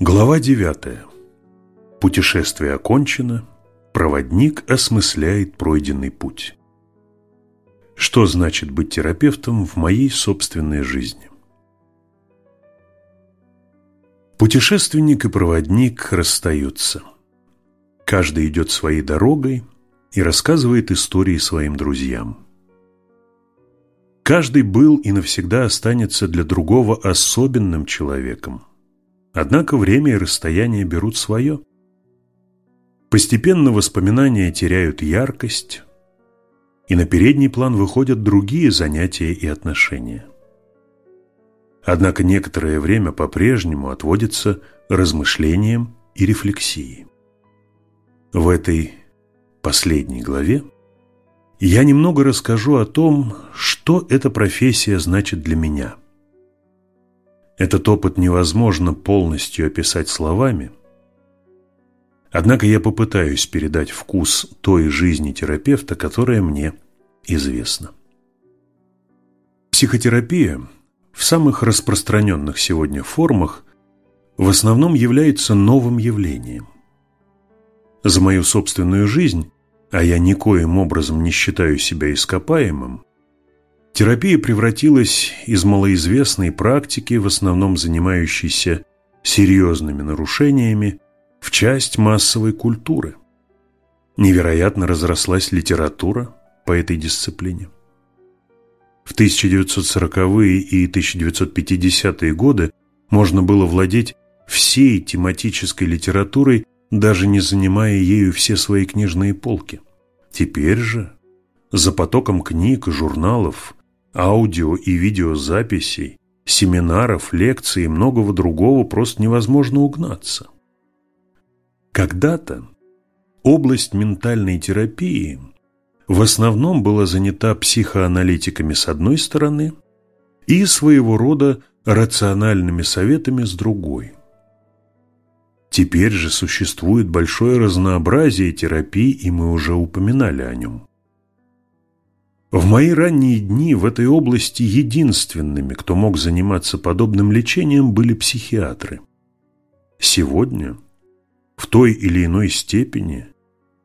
Глава 9. Путешествие окончено. Проводник осмысляет пройденный путь. Что значит быть терапевтом в моей собственной жизни? Путешественник и проводник расстаются. Каждый идет своей дорогой и рассказывает истории своим друзьям. Каждый был и навсегда останется для другого особенным человеком. Однако время и расстояние берут свое. Постепенно воспоминания теряют яркость, и на передний план выходят другие занятия и отношения. Однако некоторое время по-прежнему отводится размышлениям и рефлексии. В этой последней главе я немного расскажу о том, что эта профессия значит для меня – этот опыт невозможно полностью описать словами, однако я попытаюсь передать вкус той жизни терапевта, которая мне известна. Психотерапия в самых распространенных сегодня формах в основном является новым явлением. За мою собственную жизнь, а я никоим образом не считаю себя ископаемым, Терапия превратилась из малоизвестной практики, в основном занимающейся серьезными нарушениями, в часть массовой культуры. Невероятно разрослась литература по этой дисциплине. В 1940-е и 1950-е годы можно было владеть всей тематической литературой, даже не занимая ею все свои книжные полки. Теперь же, за потоком книг и журналов, аудио и видеозаписей, семинаров, лекций и многого другого просто невозможно угнаться. Когда-то область ментальной терапии в основном была занята психоаналитиками с одной стороны и своего рода рациональными советами с другой. Теперь же существует большое разнообразие терапий, и мы уже упоминали о нем. В мои ранние дни в этой области единственными, кто мог заниматься подобным лечением, были психиатры. Сегодня в той или иной степени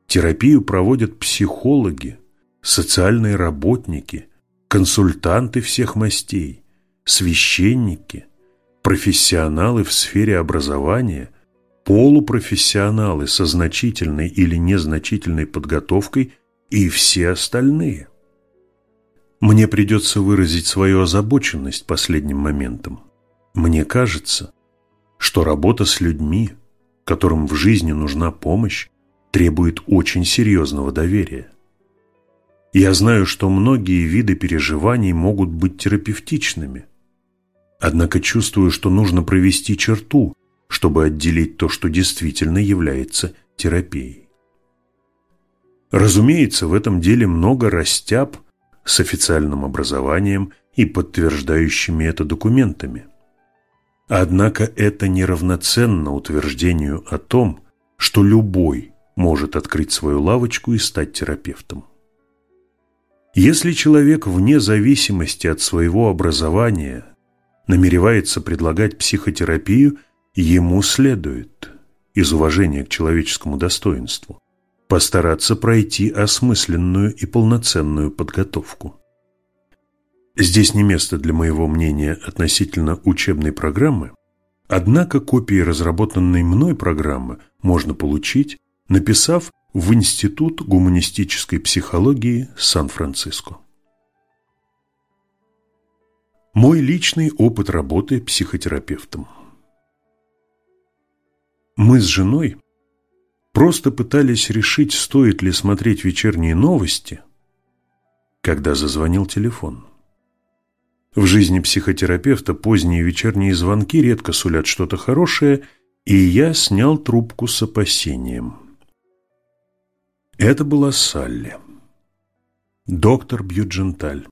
терапию проводят психологи, социальные работники, консультанты всех мастей, священники, профессионалы в сфере образования, полупрофессионалы со значительной или незначительной подготовкой и все остальные. Мне придется выразить свою озабоченность последним моментом. Мне кажется, что работа с людьми, которым в жизни нужна помощь, требует очень серьезного доверия. Я знаю, что многие виды переживаний могут быть терапевтичными, однако чувствую, что нужно провести черту, чтобы отделить то, что действительно является терапией. Разумеется, в этом деле много растяб с официальным образованием и подтверждающими это документами. Однако это неравноценно утверждению о том, что любой может открыть свою лавочку и стать терапевтом. Если человек вне зависимости от своего образования намеревается предлагать психотерапию, ему следует, из уважения к человеческому достоинству, постараться пройти осмысленную и полноценную подготовку. Здесь не место для моего мнения относительно учебной программы, однако копии разработанной мной программы можно получить, написав в Институт гуманистической психологии Сан-Франциско. Мой личный опыт работы психотерапевтом. Мы с женой просто пытались решить, стоит ли смотреть вечерние новости, когда зазвонил телефон. В жизни психотерапевта поздние вечерние звонки редко сулят что-то хорошее, и я снял трубку с опасением. Это была Салли. Доктор Бьюдженталь.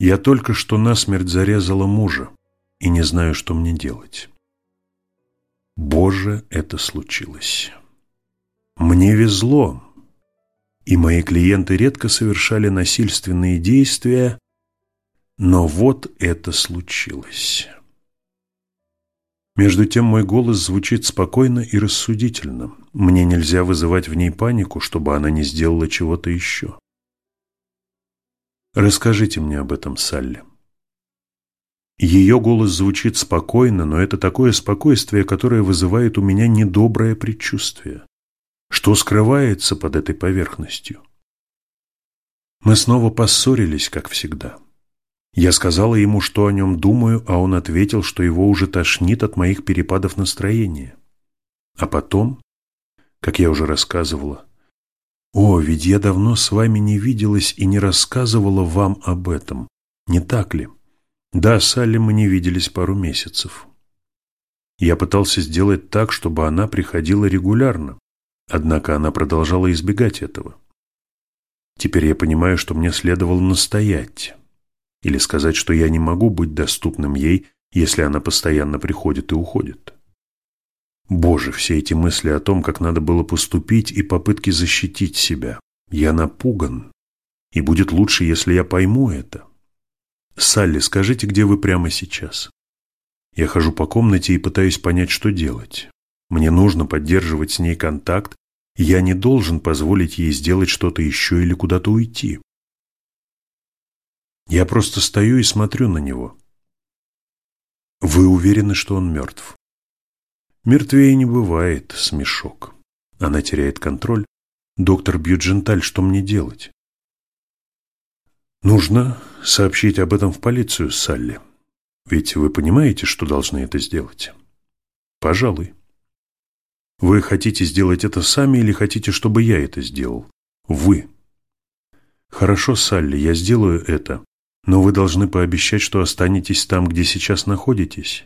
Я только что насмерть зарезала мужа и не знаю, что мне делать. Боже, это случилось. Мне везло, и мои клиенты редко совершали насильственные действия, но вот это случилось. Между тем мой голос звучит спокойно и рассудительно. Мне нельзя вызывать в ней панику, чтобы она не сделала чего-то еще. Расскажите мне об этом, Салли. Ее голос звучит спокойно, но это такое спокойствие, которое вызывает у меня недоброе предчувствие. Что скрывается под этой поверхностью? Мы снова поссорились, как всегда. Я сказала ему, что о нем думаю, а он ответил, что его уже тошнит от моих перепадов настроения. А потом, как я уже рассказывала, «О, ведь я давно с вами не виделась и не рассказывала вам об этом, не так ли?» «Да, Салли, мы не виделись пару месяцев. Я пытался сделать так, чтобы она приходила регулярно, однако она продолжала избегать этого. Теперь я понимаю, что мне следовало настоять» или сказать, что я не могу быть доступным ей, если она постоянно приходит и уходит. Боже, все эти мысли о том, как надо было поступить и попытки защитить себя. Я напуган, и будет лучше, если я пойму это. Салли, скажите, где вы прямо сейчас? Я хожу по комнате и пытаюсь понять, что делать. Мне нужно поддерживать с ней контакт, я не должен позволить ей сделать что-то еще или куда-то уйти. Я просто стою и смотрю на него. Вы уверены, что он мертв? Мертвее не бывает, смешок. Она теряет контроль. Доктор Бьюдженталь, что мне делать? Нужно сообщить об этом в полицию, Салли. Ведь вы понимаете, что должны это сделать? Пожалуй. Вы хотите сделать это сами или хотите, чтобы я это сделал? Вы. Хорошо, Салли, я сделаю это. Но вы должны пообещать, что останетесь там, где сейчас находитесь,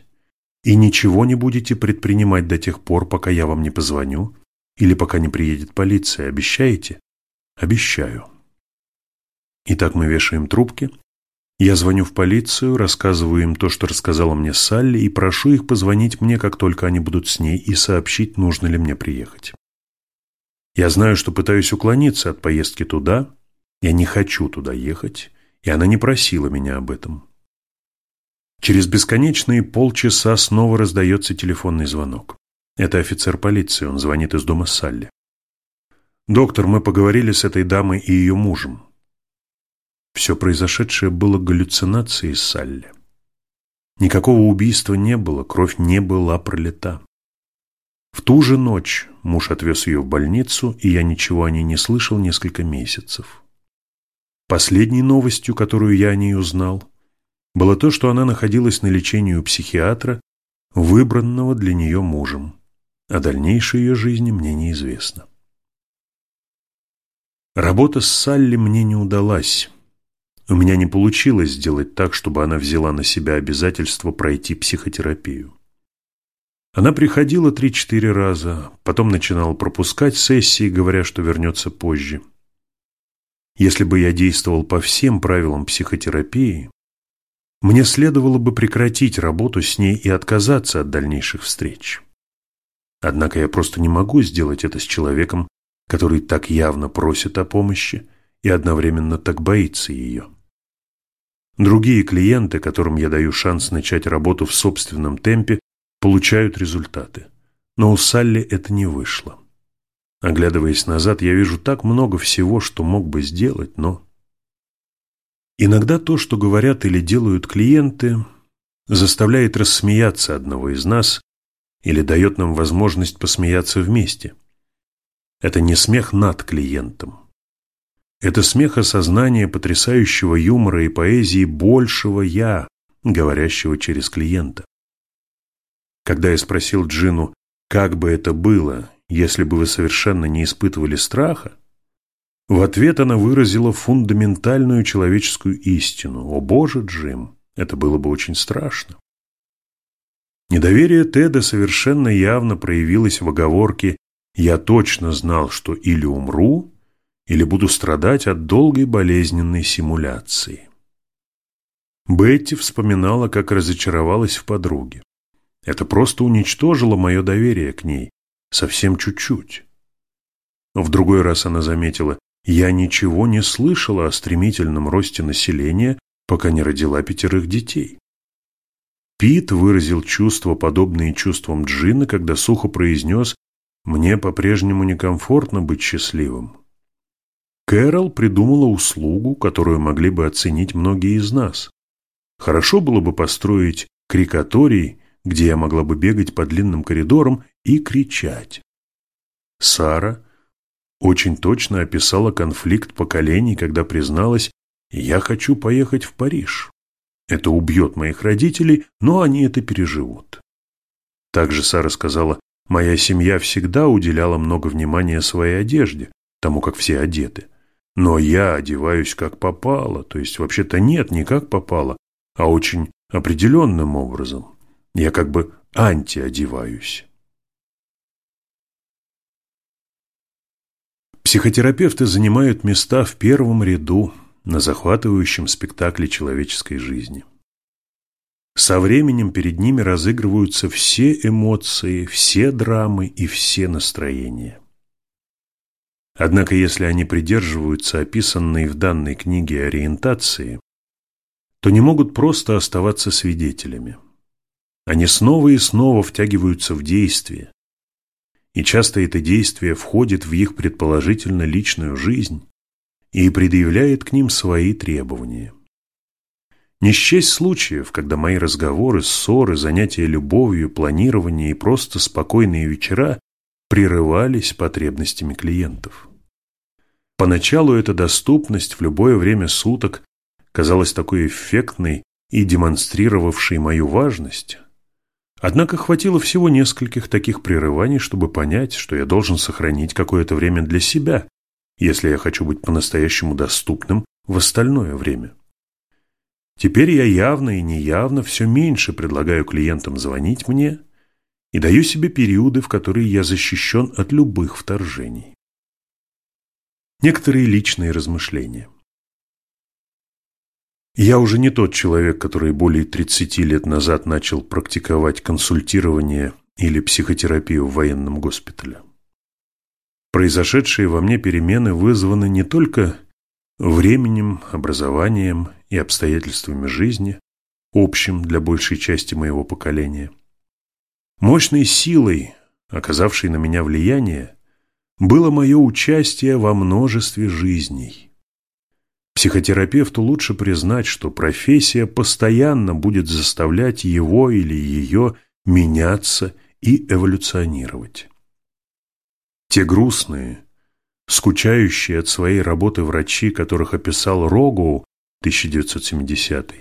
и ничего не будете предпринимать до тех пор, пока я вам не позвоню или пока не приедет полиция. Обещаете? Обещаю. Итак, мы вешаем трубки. Я звоню в полицию, рассказываю им то, что рассказала мне Салли, и прошу их позвонить мне, как только они будут с ней, и сообщить, нужно ли мне приехать. Я знаю, что пытаюсь уклониться от поездки туда. Я не хочу туда ехать и она не просила меня об этом. Через бесконечные полчаса снова раздается телефонный звонок. Это офицер полиции, он звонит из дома Салли. «Доктор, мы поговорили с этой дамой и ее мужем». Все произошедшее было галлюцинацией Салли. Никакого убийства не было, кровь не была пролита. В ту же ночь муж отвез ее в больницу, и я ничего о ней не слышал несколько месяцев. Последней новостью, которую я о ней узнал, было то, что она находилась на лечении у психиатра, выбранного для нее мужем. О дальнейшей ее жизни мне неизвестно. Работа с Салли мне не удалась. У меня не получилось сделать так, чтобы она взяла на себя обязательство пройти психотерапию. Она приходила три-четыре раза, потом начинала пропускать сессии, говоря, что вернется позже. Если бы я действовал по всем правилам психотерапии, мне следовало бы прекратить работу с ней и отказаться от дальнейших встреч. Однако я просто не могу сделать это с человеком, который так явно просит о помощи и одновременно так боится ее. Другие клиенты, которым я даю шанс начать работу в собственном темпе, получают результаты. Но у Салли это не вышло. Оглядываясь назад, я вижу так много всего, что мог бы сделать, но... Иногда то, что говорят или делают клиенты, заставляет рассмеяться одного из нас или дает нам возможность посмеяться вместе. Это не смех над клиентом. Это смех осознания потрясающего юмора и поэзии большего «я», говорящего через клиента. Когда я спросил Джину, как бы это было, если бы вы совершенно не испытывали страха, в ответ она выразила фундаментальную человеческую истину. «О боже, Джим, это было бы очень страшно». Недоверие Теда совершенно явно проявилось в оговорке «Я точно знал, что или умру, или буду страдать от долгой болезненной симуляции». Бетти вспоминала, как разочаровалась в подруге. Это просто уничтожило мое доверие к ней, Совсем чуть-чуть. В другой раз она заметила, я ничего не слышала о стремительном росте населения, пока не родила пятерых детей. Пит выразил чувства, подобные чувствам Джина, когда сухо произнес «Мне по-прежнему некомфортно быть счастливым». Кэрол придумала услугу, которую могли бы оценить многие из нас. Хорошо было бы построить крикаторий, где я могла бы бегать по длинным коридорам и кричать. Сара очень точно описала конфликт поколений, когда призналась «Я хочу поехать в Париж». Это убьет моих родителей, но они это переживут. Также Сара сказала «Моя семья всегда уделяла много внимания своей одежде, тому, как все одеты. Но я одеваюсь как попало, то есть вообще-то нет, не как попало, а очень определенным образом. Я как бы антиодеваюсь». Психотерапевты занимают места в первом ряду на захватывающем спектакле человеческой жизни. Со временем перед ними разыгрываются все эмоции, все драмы и все настроения. Однако, если они придерживаются описанной в данной книге ориентации, то не могут просто оставаться свидетелями. Они снова и снова втягиваются в действие, и часто это действие входит в их предположительно личную жизнь и предъявляет к ним свои требования. Не счесть случаев, когда мои разговоры, ссоры, занятия любовью, планирование и просто спокойные вечера прерывались потребностями клиентов. Поначалу эта доступность в любое время суток казалась такой эффектной и демонстрировавшей мою важность, Однако хватило всего нескольких таких прерываний, чтобы понять, что я должен сохранить какое-то время для себя, если я хочу быть по-настоящему доступным в остальное время. Теперь я явно и неявно все меньше предлагаю клиентам звонить мне и даю себе периоды, в которые я защищен от любых вторжений. Некоторые личные размышления – я уже не тот человек, который более 30 лет назад начал практиковать консультирование или психотерапию в военном госпитале. Произошедшие во мне перемены вызваны не только временем, образованием и обстоятельствами жизни, общим для большей части моего поколения. Мощной силой, оказавшей на меня влияние, было мое участие во множестве жизней – Психотерапевту лучше признать, что профессия постоянно будет заставлять его или ее меняться и эволюционировать. Те грустные, скучающие от своей работы врачи, которых описал Рогоу 1970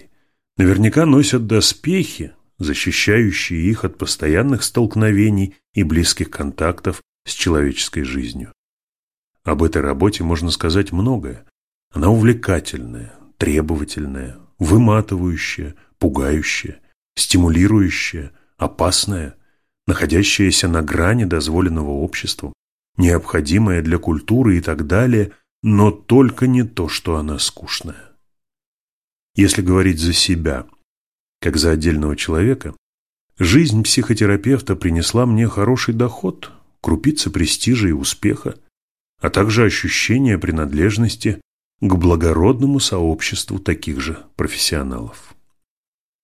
наверняка носят доспехи, защищающие их от постоянных столкновений и близких контактов с человеческой жизнью. Об этой работе можно сказать многое, она увлекательная, требовательная, выматывающая, пугающая, стимулирующая, опасная, находящаяся на грани дозволенного обществом, необходимая для культуры и так далее, но только не то, что она скучная. Если говорить за себя, как за отдельного человека, жизнь психотерапевта принесла мне хороший доход, крупицы престижа и успеха, а также ощущение принадлежности к благородному сообществу таких же профессионалов.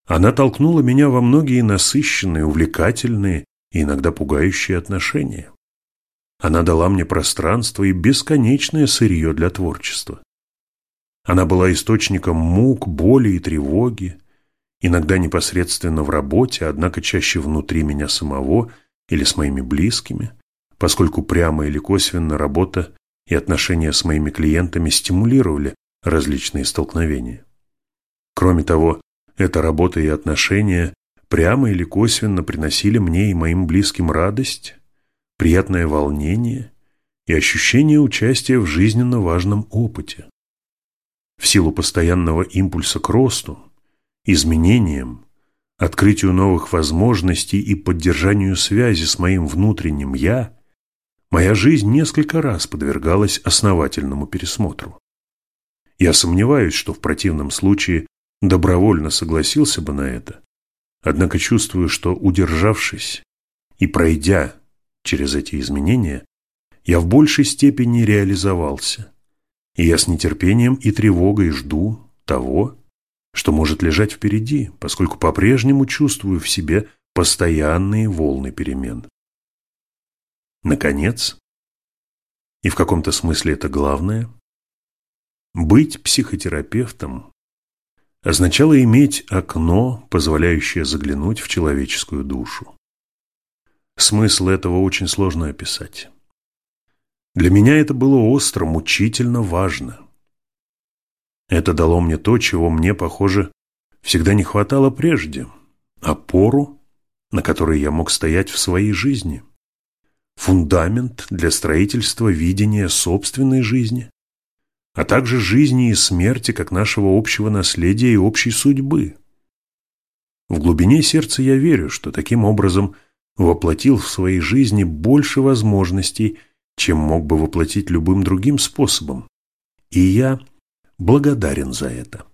Она толкнула меня во многие насыщенные, увлекательные и иногда пугающие отношения. Она дала мне пространство и бесконечное сырье для творчества. Она была источником мук, боли и тревоги, иногда непосредственно в работе, однако чаще внутри меня самого или с моими близкими, поскольку прямо или косвенно работа и отношения с моими клиентами стимулировали различные столкновения. Кроме того, эта работа и отношения прямо или косвенно приносили мне и моим близким радость, приятное волнение и ощущение участия в жизненно важном опыте. В силу постоянного импульса к росту, изменениям, открытию новых возможностей и поддержанию связи с моим внутренним «я», Моя жизнь несколько раз подвергалась основательному пересмотру. Я сомневаюсь, что в противном случае добровольно согласился бы на это, однако чувствую, что, удержавшись и пройдя через эти изменения, я в большей степени реализовался, и я с нетерпением и тревогой жду того, что может лежать впереди, поскольку по-прежнему чувствую в себе постоянные волны перемен. Наконец, и в каком-то смысле это главное, быть психотерапевтом означало иметь окно, позволяющее заглянуть в человеческую душу. Смысл этого очень сложно описать. Для меня это было остро, мучительно важно. Это дало мне то, чего мне, похоже, всегда не хватало прежде – опору, на которой я мог стоять в своей жизни, фундамент для строительства видения собственной жизни, а также жизни и смерти как нашего общего наследия и общей судьбы. В глубине сердца я верю, что таким образом воплотил в своей жизни больше возможностей, чем мог бы воплотить любым другим способом. И я благодарен за это.